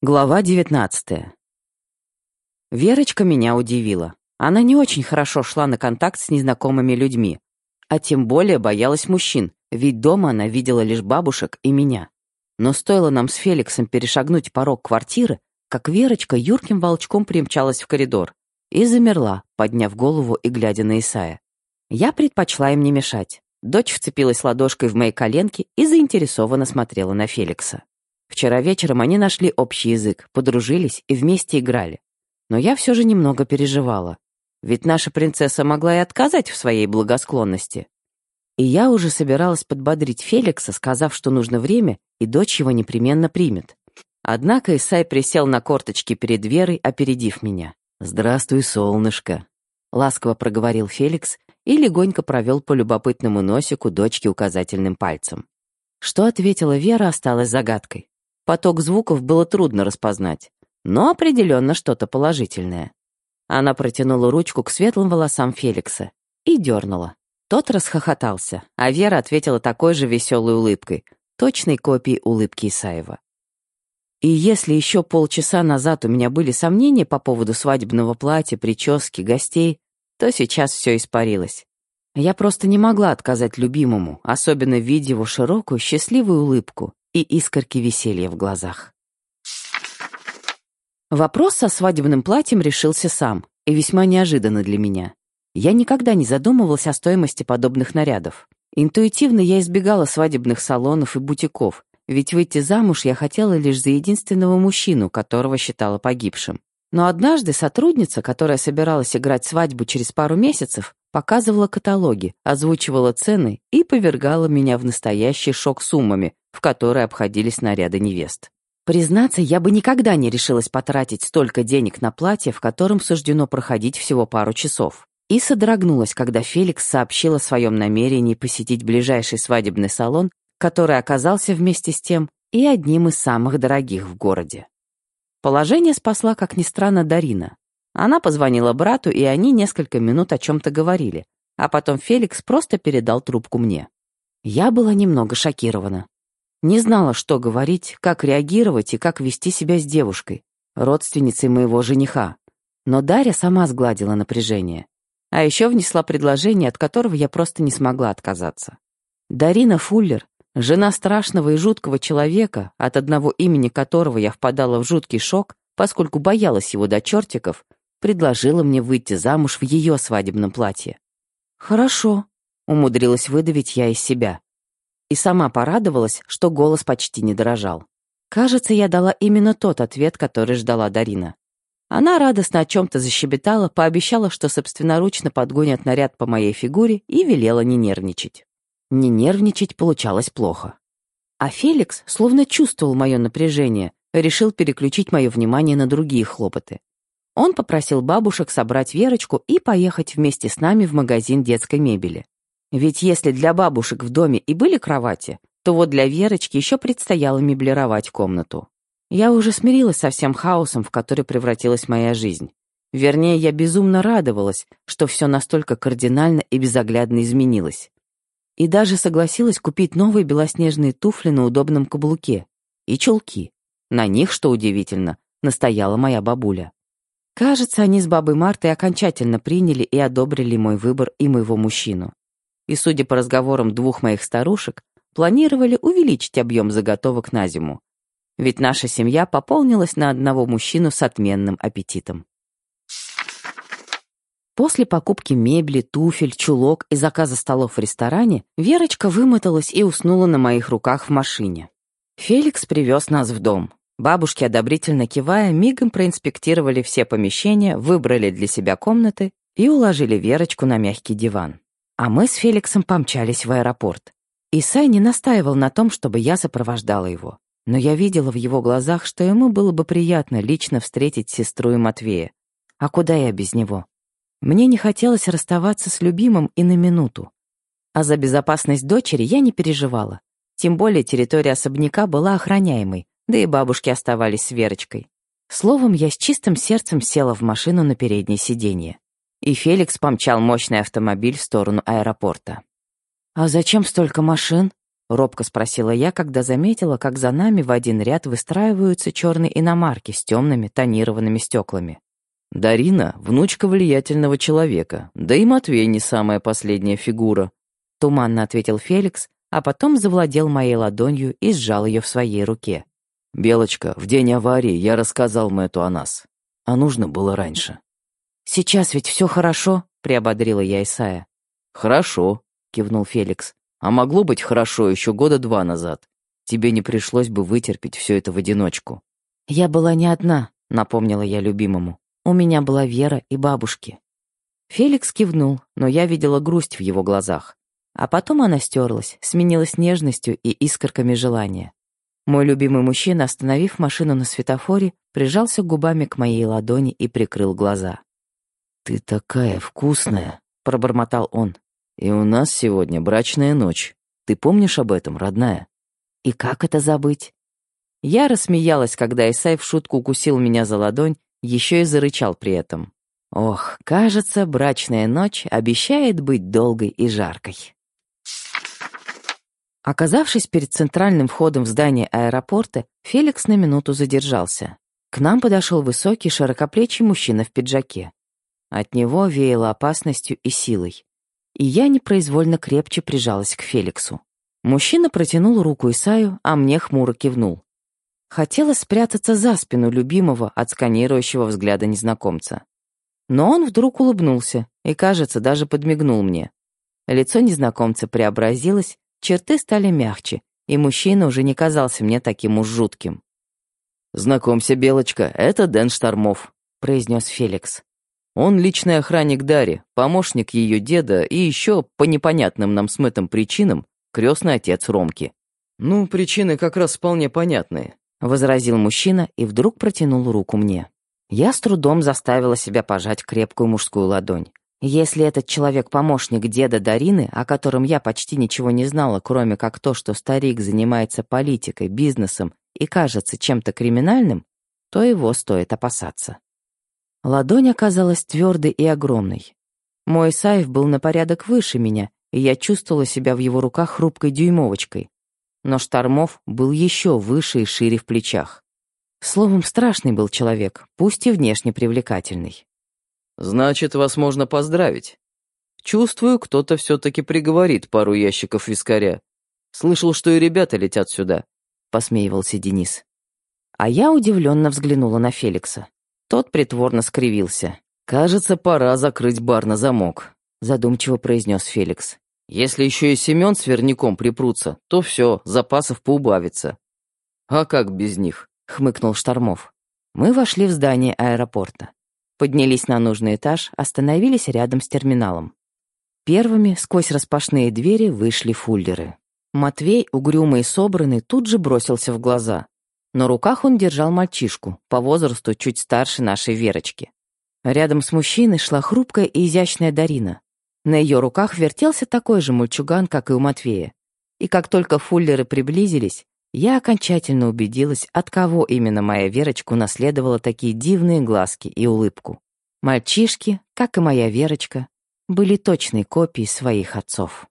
Глава 19. Верочка меня удивила. Она не очень хорошо шла на контакт с незнакомыми людьми, а тем более боялась мужчин, ведь дома она видела лишь бабушек и меня. Но стоило нам с Феликсом перешагнуть порог квартиры, как Верочка юрким волчком примчалась в коридор и замерла, подняв голову и глядя на Исая. Я предпочла им не мешать. Дочь вцепилась ладошкой в мои коленки и заинтересованно смотрела на Феликса. Вчера вечером они нашли общий язык, подружились и вместе играли. Но я все же немного переживала. Ведь наша принцесса могла и отказать в своей благосклонности. И я уже собиралась подбодрить Феликса, сказав, что нужно время, и дочь его непременно примет. Однако Исай присел на корточки перед Верой, опередив меня. «Здравствуй, солнышко», — ласково проговорил Феликс и легонько провел по любопытному носику дочки указательным пальцем. Что ответила Вера, осталось загадкой. Поток звуков было трудно распознать, но определенно что-то положительное. Она протянула ручку к светлым волосам Феликса и дернула. Тот расхохотался, а Вера ответила такой же веселой улыбкой, точной копией улыбки Исаева. И если еще полчаса назад у меня были сомнения по поводу свадебного платья, прически, гостей, то сейчас все испарилось. Я просто не могла отказать любимому, особенно видя его широкую, счастливую улыбку, и искорки веселья в глазах. Вопрос со свадебным платьем решился сам, и весьма неожиданно для меня. Я никогда не задумывалась о стоимости подобных нарядов. Интуитивно я избегала свадебных салонов и бутиков, ведь выйти замуж я хотела лишь за единственного мужчину, которого считала погибшим. Но однажды сотрудница, которая собиралась играть свадьбу через пару месяцев, показывала каталоги, озвучивала цены и повергала меня в настоящий шок суммами, в которые обходились наряды невест. Признаться, я бы никогда не решилась потратить столько денег на платье, в котором суждено проходить всего пару часов. И содрогнулась, когда Феликс сообщил о своем намерении посетить ближайший свадебный салон, который оказался вместе с тем и одним из самых дорогих в городе. Положение спасла, как ни странно, Дарина. Она позвонила брату, и они несколько минут о чем-то говорили, а потом Феликс просто передал трубку мне. Я была немного шокирована. Не знала, что говорить, как реагировать и как вести себя с девушкой, родственницей моего жениха. Но Дарья сама сгладила напряжение. А еще внесла предложение, от которого я просто не смогла отказаться. Дарина Фуллер, жена страшного и жуткого человека, от одного имени которого я впадала в жуткий шок, поскольку боялась его до чертиков, предложила мне выйти замуж в ее свадебном платье. «Хорошо», — умудрилась выдавить я из себя и сама порадовалась, что голос почти не дрожал. Кажется, я дала именно тот ответ, который ждала Дарина. Она радостно о чем-то защебетала, пообещала, что собственноручно подгонят наряд по моей фигуре и велела не нервничать. Не нервничать получалось плохо. А Феликс, словно чувствовал мое напряжение, решил переключить мое внимание на другие хлопоты. Он попросил бабушек собрать Верочку и поехать вместе с нами в магазин детской мебели. Ведь если для бабушек в доме и были кровати, то вот для Верочки еще предстояло меблировать комнату. Я уже смирилась со всем хаосом, в который превратилась моя жизнь. Вернее, я безумно радовалась, что все настолько кардинально и безоглядно изменилось. И даже согласилась купить новые белоснежные туфли на удобном каблуке. И чулки. На них, что удивительно, настояла моя бабуля. Кажется, они с бабой Мартой окончательно приняли и одобрили мой выбор и моего мужчину и, судя по разговорам двух моих старушек, планировали увеличить объем заготовок на зиму. Ведь наша семья пополнилась на одного мужчину с отменным аппетитом. После покупки мебели, туфель, чулок и заказа столов в ресторане Верочка вымоталась и уснула на моих руках в машине. Феликс привез нас в дом. Бабушки, одобрительно кивая, мигом проинспектировали все помещения, выбрали для себя комнаты и уложили Верочку на мягкий диван. А мы с Феликсом помчались в аэропорт. Исай не настаивал на том, чтобы я сопровождала его. Но я видела в его глазах, что ему было бы приятно лично встретить сестру и Матвея. А куда я без него? Мне не хотелось расставаться с любимым и на минуту. А за безопасность дочери я не переживала. Тем более территория особняка была охраняемой, да и бабушки оставались с Верочкой. Словом, я с чистым сердцем села в машину на переднее сиденье и Феликс помчал мощный автомобиль в сторону аэропорта. «А зачем столько машин?» — робко спросила я, когда заметила, как за нами в один ряд выстраиваются черные иномарки с темными тонированными стеклами. «Дарина — внучка влиятельного человека, да и Матвей не самая последняя фигура», — туманно ответил Феликс, а потом завладел моей ладонью и сжал ее в своей руке. «Белочка, в день аварии я рассказал Мэтту о нас, а нужно было раньше». «Сейчас ведь все хорошо», — приободрила я Исая. «Хорошо», — кивнул Феликс. А могло быть хорошо еще года два назад. Тебе не пришлось бы вытерпеть все это в одиночку. Я была не одна, напомнила я любимому. У меня была Вера и бабушки. Феликс кивнул, но я видела грусть в его глазах. А потом она стерлась, сменилась нежностью и искорками желания. Мой любимый мужчина, остановив машину на светофоре, прижался губами к моей ладони и прикрыл глаза. «Ты такая вкусная!» — пробормотал он. И у нас сегодня брачная ночь. Ты помнишь об этом, родная? И как это забыть? Я рассмеялась, когда Исай в шутку укусил меня за ладонь, еще и зарычал при этом. Ох, кажется, брачная ночь обещает быть долгой и жаркой. Оказавшись перед центральным входом в здание аэропорта, Феликс на минуту задержался. К нам подошел высокий, широкоплечий мужчина в пиджаке. От него веяло опасностью и силой и я непроизвольно крепче прижалась к Феликсу. Мужчина протянул руку Исаю, а мне хмуро кивнул. Хотелось спрятаться за спину любимого от сканирующего взгляда незнакомца. Но он вдруг улыбнулся и, кажется, даже подмигнул мне. Лицо незнакомца преобразилось, черты стали мягче, и мужчина уже не казался мне таким уж жутким. «Знакомься, Белочка, это Дэн Штормов», — произнес Феликс. Он личный охранник Дари, помощник ее деда и еще, по непонятным нам с Мэттом причинам, крестный отец Ромки. «Ну, причины как раз вполне понятные», — возразил мужчина и вдруг протянул руку мне. Я с трудом заставила себя пожать крепкую мужскую ладонь. Если этот человек помощник деда Дарины, о котором я почти ничего не знала, кроме как то, что старик занимается политикой, бизнесом и кажется чем-то криминальным, то его стоит опасаться. Ладонь оказалась твердой и огромной. Мой Саев был на порядок выше меня, и я чувствовала себя в его руках хрупкой дюймовочкой. Но Штормов был еще выше и шире в плечах. Словом, страшный был человек, пусть и внешне привлекательный. «Значит, вас можно поздравить. Чувствую, кто-то все-таки приговорит пару ящиков вискаря. Слышал, что и ребята летят сюда», — посмеивался Денис. А я удивленно взглянула на Феликса. Тот притворно скривился. «Кажется, пора закрыть бар на замок», — задумчиво произнес Феликс. «Если еще и Семен с верняком припрутся, то все, запасов поубавится». «А как без них?» — хмыкнул Штормов. Мы вошли в здание аэропорта. Поднялись на нужный этаж, остановились рядом с терминалом. Первыми сквозь распашные двери вышли фуллеры. Матвей, угрюмый и собранный, тут же бросился в глаза. На руках он держал мальчишку, по возрасту чуть старше нашей Верочки. Рядом с мужчиной шла хрупкая и изящная Дарина. На ее руках вертелся такой же мальчуган, как и у Матвея. И как только фуллеры приблизились, я окончательно убедилась, от кого именно моя Верочка унаследовала такие дивные глазки и улыбку. Мальчишки, как и моя Верочка, были точной копией своих отцов.